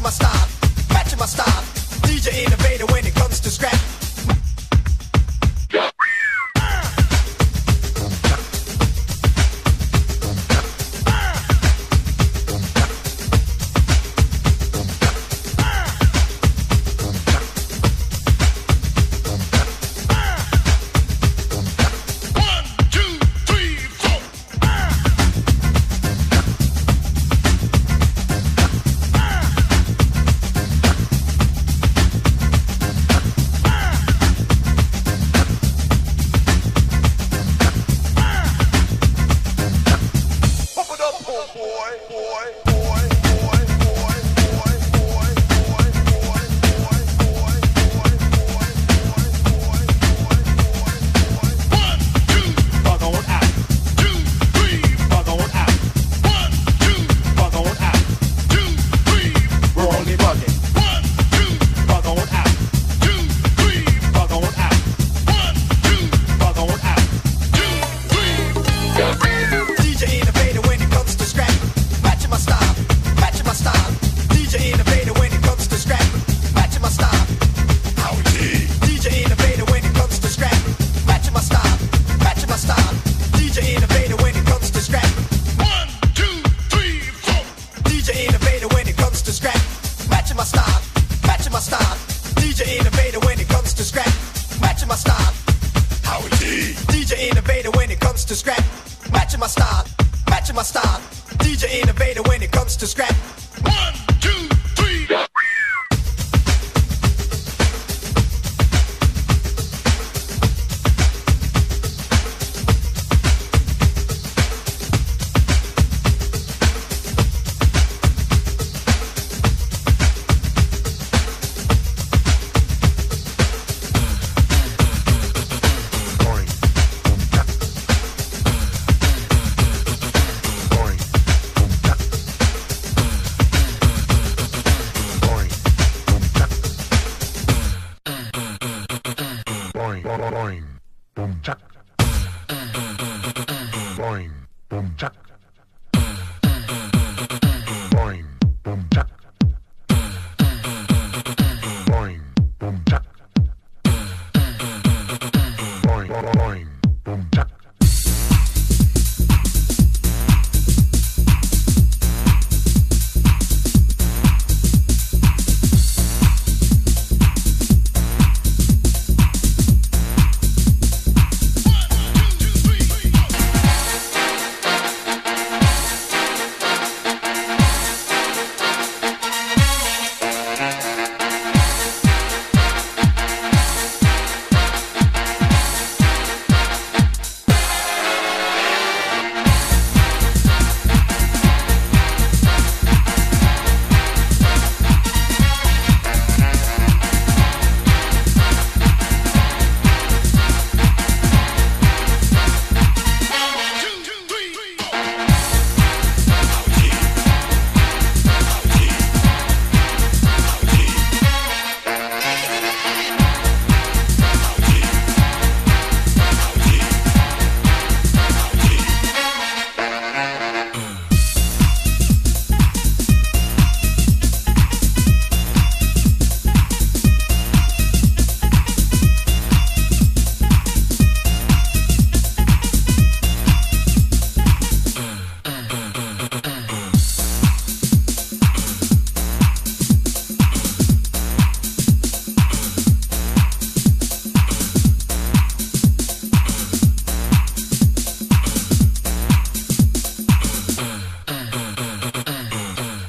watching my style. matching my style. Howard DJ innovator when it comes to scrap. Matching my style. Matching my style. DJ innovator when it comes to scrap.